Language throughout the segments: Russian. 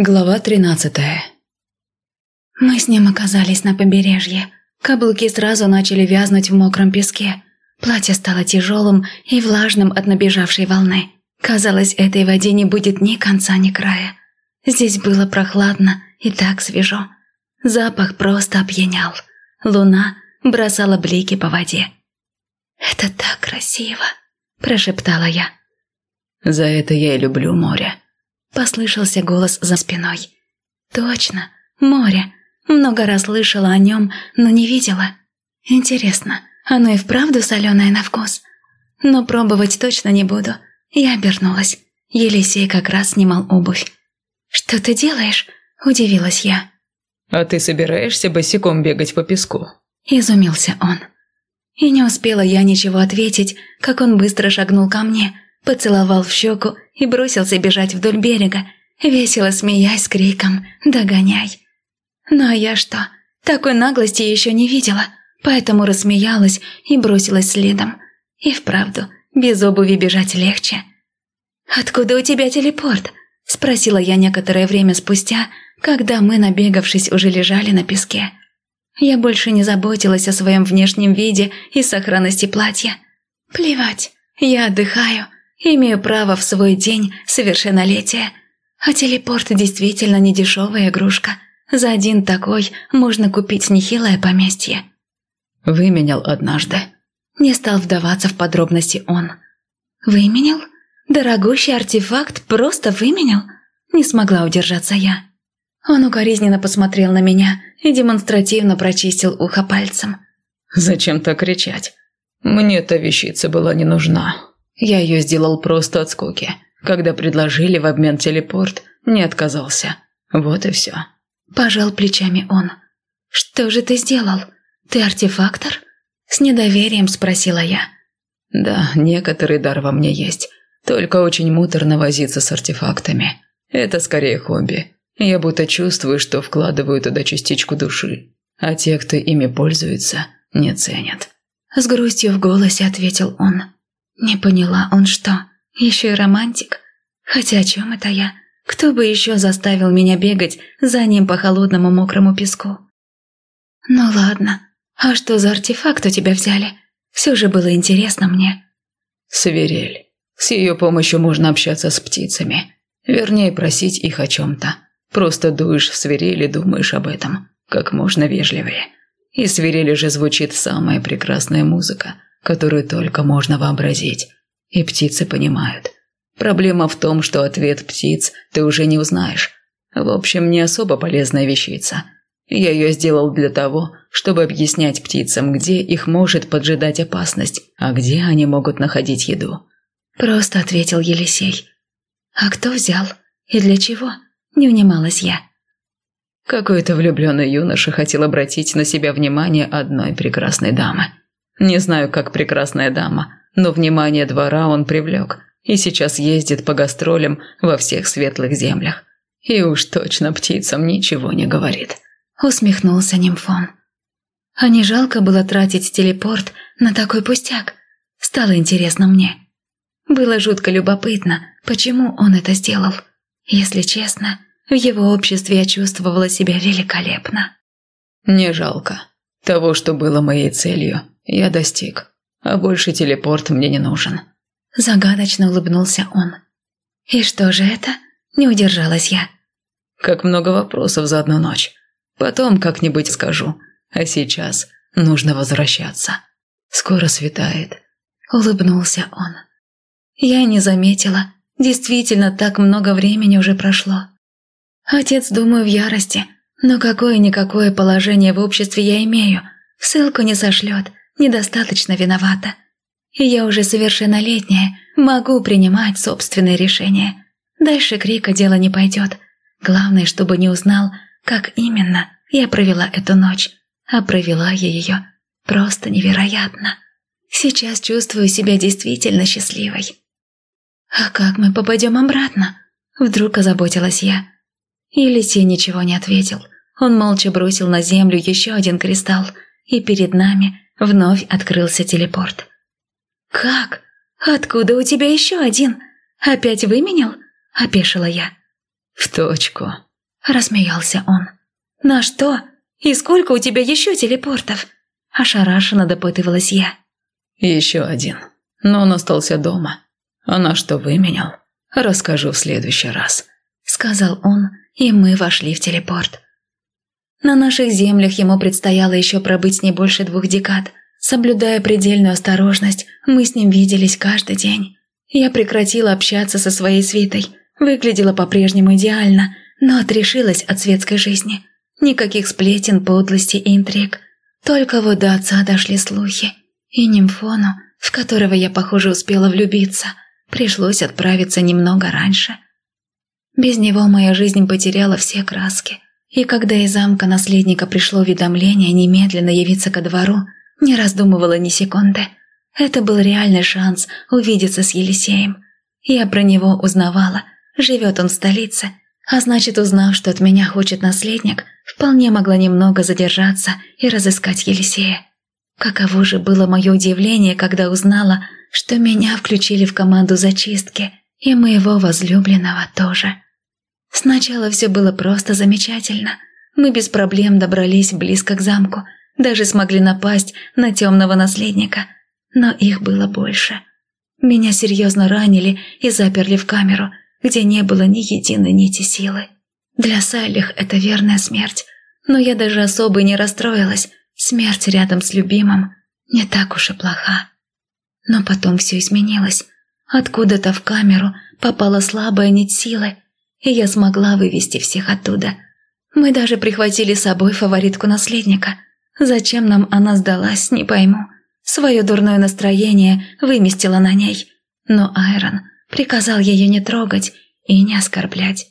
Глава тринадцатая Мы с ним оказались на побережье. Каблуки сразу начали вязнуть в мокром песке. Платье стало тяжелым и влажным от набежавшей волны. Казалось, этой воде не будет ни конца, ни края. Здесь было прохладно и так свежо. Запах просто опьянял. Луна бросала блики по воде. «Это так красиво!» – прошептала я. «За это я и люблю море», Послышался голос за спиной. «Точно, море. Много раз слышала о нем, но не видела. Интересно, оно и вправду соленое на вкус? Но пробовать точно не буду. Я обернулась. Елисей как раз снимал обувь. «Что ты делаешь?» – удивилась я. «А ты собираешься босиком бегать по песку?» – изумился он. И не успела я ничего ответить, как он быстро шагнул ко мне – поцеловал в щеку и бросился бежать вдоль берега, весело смеясь с криком «Догоняй!». Ну а я что, такой наглости еще не видела, поэтому рассмеялась и бросилась следом. И вправду, без обуви бежать легче. «Откуда у тебя телепорт?» – спросила я некоторое время спустя, когда мы, набегавшись, уже лежали на песке. Я больше не заботилась о своем внешнем виде и сохранности платья. Плевать, я отдыхаю – Имею право в свой день совершеннолетия. А телепорт действительно не дешевая игрушка. За один такой можно купить нехилое поместье. Выменял однажды. Не стал вдаваться в подробности он. Выменял? Дорогущий артефакт просто выменял? Не смогла удержаться я. Он укоризненно посмотрел на меня и демонстративно прочистил ухо пальцем. «Зачем так кричать? Мне эта вещица была не нужна. Я ее сделал просто от скуки. Когда предложили в обмен телепорт, не отказался. Вот и все. Пожал плечами он. «Что же ты сделал? Ты артефактор?» С недоверием спросила я. «Да, некоторый дар во мне есть. Только очень муторно возиться с артефактами. Это скорее хобби. Я будто чувствую, что вкладываю туда частичку души. А те, кто ими пользуется, не ценят». С грустью в голосе ответил он. Не поняла, он что, еще и романтик? Хотя о чем это я? Кто бы еще заставил меня бегать за ним по холодному мокрому песку? Ну ладно, а что за артефакт у тебя взяли? Все же было интересно мне. Свирель. С ее помощью можно общаться с птицами. Вернее, просить их о чем-то. Просто дуешь в свирель и думаешь об этом. Как можно вежливее. И свирели же звучит самая прекрасная музыка – которую только можно вообразить. И птицы понимают. Проблема в том, что ответ птиц ты уже не узнаешь. В общем, не особо полезная вещица. Я ее сделал для того, чтобы объяснять птицам, где их может поджидать опасность, а где они могут находить еду. Просто ответил Елисей. А кто взял? И для чего? Не унималась я. Какой-то влюбленный юноша хотел обратить на себя внимание одной прекрасной дамы. Не знаю, как прекрасная дама, но внимание двора он привлек и сейчас ездит по гастролям во всех светлых землях. И уж точно птицам ничего не говорит. Усмехнулся Нимфон. А не жалко было тратить телепорт на такой пустяк? Стало интересно мне. Было жутко любопытно, почему он это сделал. Если честно, в его обществе я чувствовала себя великолепно. Не жалко. Того, что было моей целью, я достиг, а больше телепорт мне не нужен. Загадочно улыбнулся он. И что же это? Не удержалась я. Как много вопросов за одну ночь. Потом как-нибудь скажу. А сейчас нужно возвращаться. Скоро светает. Улыбнулся он. Я не заметила. Действительно, так много времени уже прошло. Отец, думаю, в ярости. Но какое-никакое положение в обществе я имею. Ссылку не сошлет недостаточно виновата. Я уже совершеннолетняя, могу принимать собственные решения. Дальше крика дело не пойдет. Главное, чтобы не узнал, как именно я провела эту ночь. А провела я ее просто невероятно. Сейчас чувствую себя действительно счастливой. «А как мы попадем обратно?» Вдруг озаботилась я. Елисей ничего не ответил. Он молча бросил на землю еще один кристалл, и перед нами Вновь открылся телепорт. «Как? Откуда у тебя еще один? Опять выменял?» – опешила я. «В точку», рассмеялся он. «На что? И сколько у тебя еще телепортов?» Ошарашенно допытывалась я. «Еще один. Но он остался дома. А на что выменял, расскажу в следующий раз», — сказал он, и мы вошли в телепорт. На наших землях ему предстояло еще пробыть не больше двух декад. Соблюдая предельную осторожность, мы с ним виделись каждый день. Я прекратила общаться со своей свитой, выглядела по-прежнему идеально, но отрешилась от светской жизни. Никаких сплетен, подлости и интриг. Только вот до отца дошли слухи. И нимфону, в которого я, похоже, успела влюбиться, пришлось отправиться немного раньше. Без него моя жизнь потеряла все краски. И когда из замка наследника пришло уведомление немедленно явиться ко двору, не раздумывала ни секунды. Это был реальный шанс увидеться с Елисеем. Я про него узнавала. Живет он в столице, а значит, узнав, что от меня хочет наследник, вполне могла немного задержаться и разыскать Елисея. Каково же было мое удивление, когда узнала, что меня включили в команду зачистки, и моего возлюбленного тоже. Сначала все было просто замечательно. Мы без проблем добрались близко к замку, даже смогли напасть на темного наследника, но их было больше. Меня серьезно ранили и заперли в камеру – где не было ни единой нити силы. Для Сайлих это верная смерть, но я даже особо не расстроилась. Смерть рядом с любимым не так уж и плоха. Но потом все изменилось. Откуда-то в камеру попала слабая нить силы, и я смогла вывести всех оттуда. Мы даже прихватили с собой фаворитку наследника. Зачем нам она сдалась, не пойму. Свое дурное настроение выместила на ней. Но Айрон приказал ее не трогать и не оскорблять.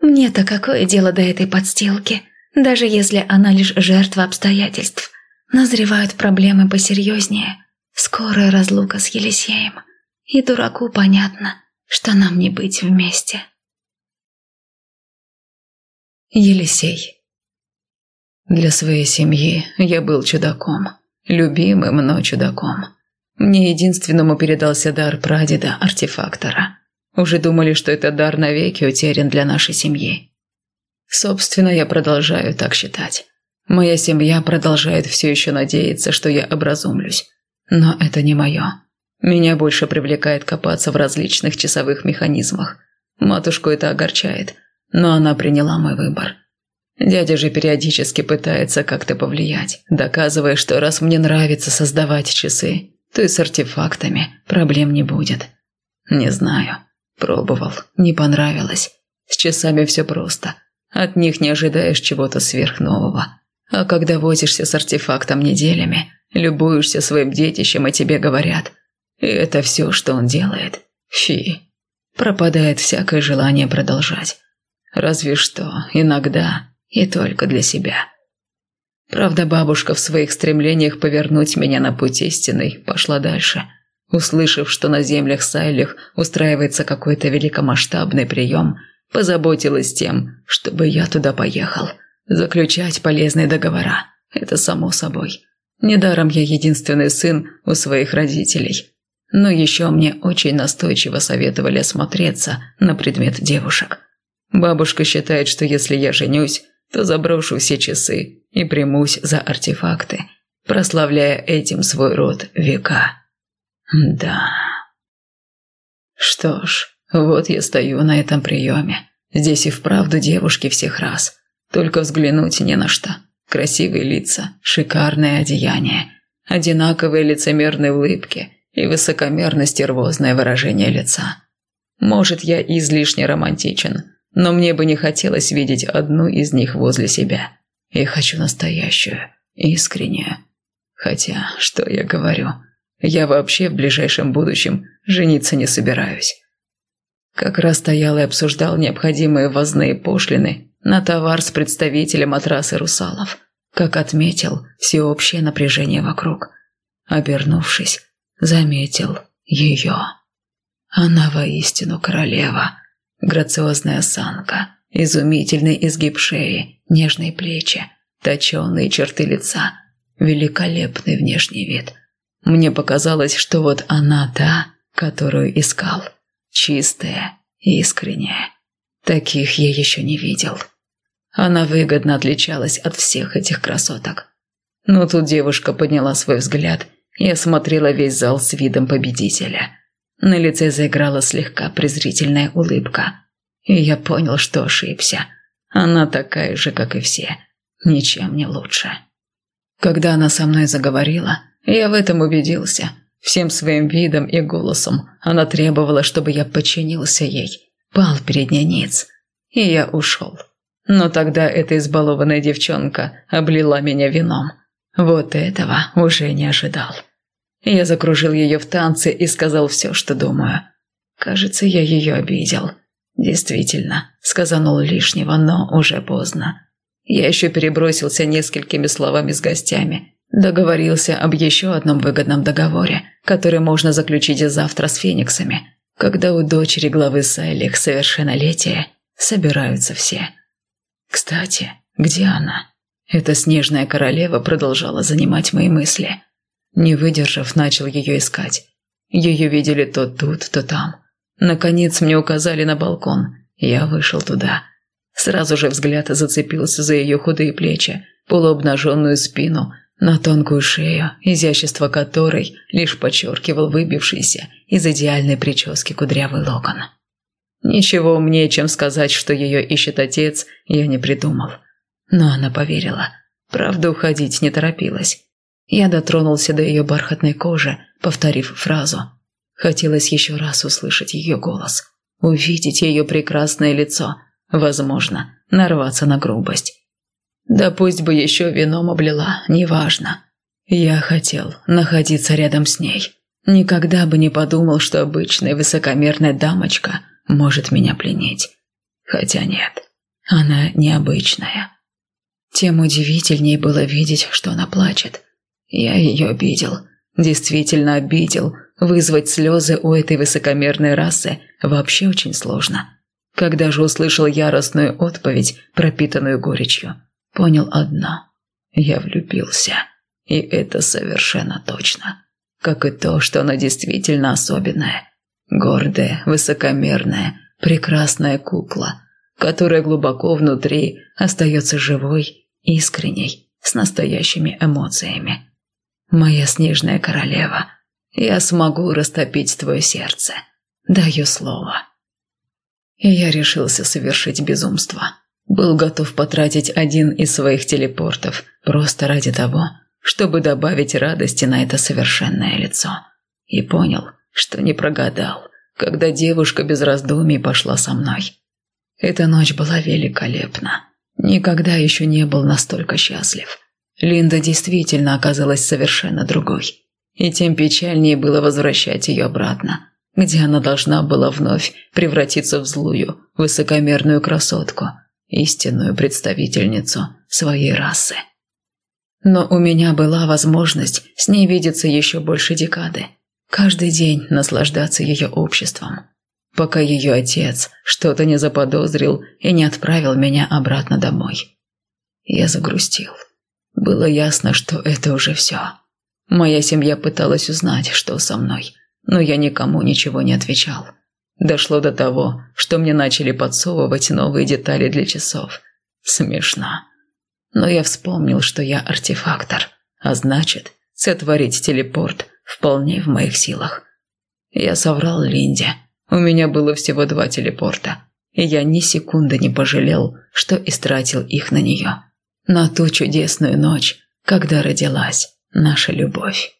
Мне-то какое дело до этой подстилки, даже если она лишь жертва обстоятельств. Назревают проблемы посерьезнее. Скорая разлука с Елисеем. И дураку понятно, что нам не быть вместе. Елисей Для своей семьи я был чудаком, любимым, но чудаком. Мне единственному передался дар прадеда-артефактора. Уже думали, что этот дар навеки утерян для нашей семьи. Собственно, я продолжаю так считать. Моя семья продолжает все еще надеяться, что я образумлюсь. Но это не мое. Меня больше привлекает копаться в различных часовых механизмах. Матушку это огорчает, но она приняла мой выбор. Дядя же периодически пытается как-то повлиять, доказывая, что раз мне нравится создавать часы, то и с артефактами проблем не будет. Не знаю. Пробовал, не понравилось. С часами все просто. От них не ожидаешь чего-то сверхнового. А когда возишься с артефактом неделями, любуешься своим детищем, и тебе говорят, и это все, что он делает. Фи. Пропадает всякое желание продолжать. Разве что иногда и только для себя. Правда, бабушка в своих стремлениях повернуть меня на путь истинный пошла дальше. Услышав, что на землях Сайлих устраивается какой-то великомасштабный прием, позаботилась тем, чтобы я туда поехал. Заключать полезные договора – это само собой. Недаром я единственный сын у своих родителей. Но еще мне очень настойчиво советовали осмотреться на предмет девушек. Бабушка считает, что если я женюсь, то заброшу все часы и примусь за артефакты, прославляя этим свой род века. Да. Что ж, вот я стою на этом приеме. Здесь и вправду девушки всех раз. Только взглянуть не на что. Красивые лица, шикарное одеяние, одинаковые лицемерные улыбки и высокомерно стервозное выражение лица. Может, я излишне романтичен, но мне бы не хотелось видеть одну из них возле себя. Я хочу настоящую, искреннюю. Хотя, что я говорю, я вообще в ближайшем будущем жениться не собираюсь. Как раз стоял и обсуждал необходимые ввозные пошлины на товар с представителем от расы русалов, как отметил всеобщее напряжение вокруг. Обернувшись, заметил ее. Она воистину королева, Грациозная осанка, изумительный изгиб шеи, нежные плечи, точеные черты лица, великолепный внешний вид. Мне показалось, что вот она та, которую искал. Чистая, искренняя. Таких я еще не видел. Она выгодно отличалась от всех этих красоток. Но тут девушка подняла свой взгляд и осмотрела весь зал с видом победителя. На лице заиграла слегка презрительная улыбка. И я понял, что ошибся. Она такая же, как и все. Ничем не лучше. Когда она со мной заговорила, я в этом убедился. Всем своим видом и голосом она требовала, чтобы я подчинился ей, пал перед ней ниц. И я ушел. Но тогда эта избалованная девчонка облила меня вином. Вот этого уже не ожидал. Я закружил ее в танце и сказал все, что думаю. Кажется, я ее обидел. Действительно, сказанул лишнего, но уже поздно. Я еще перебросился несколькими словами с гостями. Договорился об еще одном выгодном договоре, который можно заключить завтра с фениксами, когда у дочери главы Сайлих совершеннолетие собираются все. Кстати, где она? Эта снежная королева продолжала занимать мои мысли. Не выдержав, начал ее искать. Ее видели то тут, то там. Наконец мне указали на балкон. Я вышел туда. Сразу же взгляд зацепился за ее худые плечи, полуобнаженную спину, на тонкую шею, изящество которой лишь подчеркивал выбившийся из идеальной прически кудрявый локон. Ничего умнее, чем сказать, что ее ищет отец, я не придумал. Но она поверила. Правда, уходить не торопилась. Я дотронулся до ее бархатной кожи, повторив фразу. Хотелось еще раз услышать ее голос, увидеть ее прекрасное лицо, возможно, нарваться на грубость. Да пусть бы еще вином облила, неважно. Я хотел находиться рядом с ней. Никогда бы не подумал, что обычная высокомерная дамочка может меня пленить. Хотя нет, она необычная. Тем удивительней было видеть, что она плачет. Я ее обидел, действительно обидел. Вызвать слезы у этой высокомерной расы вообще очень сложно. Когда же услышал яростную отповедь, пропитанную горечью, понял одно – я влюбился. И это совершенно точно. Как и то, что она действительно особенная. Гордая, высокомерная, прекрасная кукла, которая глубоко внутри остается живой, искренней, с настоящими эмоциями. Моя снежная королева, я смогу растопить твое сердце. Даю слово. Я решился совершить безумство. Был готов потратить один из своих телепортов просто ради того, чтобы добавить радости на это совершенное лицо. И понял, что не прогадал, когда девушка без раздумий пошла со мной. Эта ночь была великолепна. Никогда еще не был настолько счастлив. Линда действительно оказалась совершенно другой. И тем печальнее было возвращать ее обратно, где она должна была вновь превратиться в злую, высокомерную красотку, истинную представительницу своей расы. Но у меня была возможность с ней видеться еще больше декады. Каждый день наслаждаться ее обществом. Пока ее отец что-то не заподозрил и не отправил меня обратно домой. Я загрустил. Было ясно, что это уже все. Моя семья пыталась узнать, что со мной, но я никому ничего не отвечал. Дошло до того, что мне начали подсовывать новые детали для часов. Смешно. Но я вспомнил, что я артефактор, а значит, сотворить телепорт вполне в моих силах. Я соврал Линде. У меня было всего два телепорта, и я ни секунды не пожалел, что истратил их на нее. На ту чудесную ночь, когда родилась наша любовь.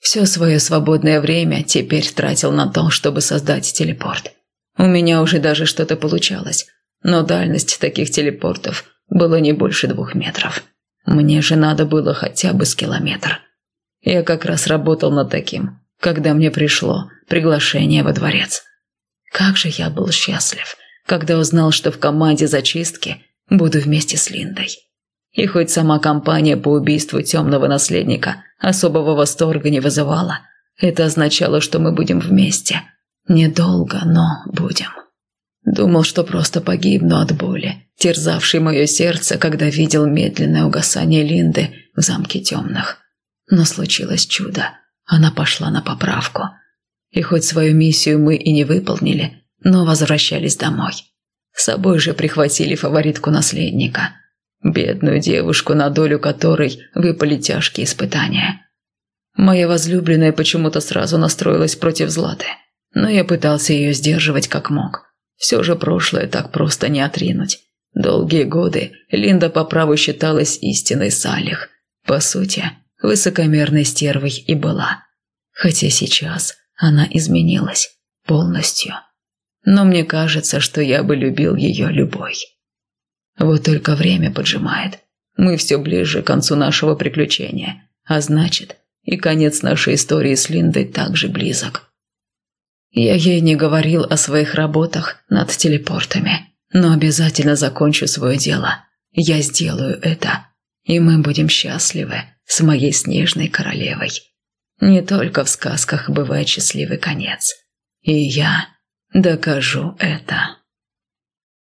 Все свое свободное время теперь тратил на то, чтобы создать телепорт. У меня уже даже что-то получалось, но дальность таких телепортов была не больше двух метров. Мне же надо было хотя бы с километр. Я как раз работал над таким, когда мне пришло приглашение во дворец. Как же я был счастлив, когда узнал, что в команде зачистки буду вместе с Линдой. И хоть сама компания по убийству темного наследника особого восторга не вызывала, это означало, что мы будем вместе. Недолго, но будем. Думал, что просто погибну от боли, терзавшей мое сердце, когда видел медленное угасание Линды в замке темных. Но случилось чудо. Она пошла на поправку. И хоть свою миссию мы и не выполнили, но возвращались домой. С собой же прихватили фаворитку наследника. Бедную девушку, на долю которой выпали тяжкие испытания. Моя возлюбленная почему-то сразу настроилась против Златы, но я пытался ее сдерживать как мог. Все же прошлое так просто не отринуть. Долгие годы Линда по праву считалась истинной Салих. По сути, высокомерной стервой и была. Хотя сейчас она изменилась полностью. Но мне кажется, что я бы любил ее любой. Вот только время поджимает. Мы все ближе к концу нашего приключения, а значит, и конец нашей истории с Линдой также близок. Я ей не говорил о своих работах над телепортами, но обязательно закончу свое дело. Я сделаю это, и мы будем счастливы с моей снежной королевой. Не только в сказках бывает счастливый конец. И я докажу это.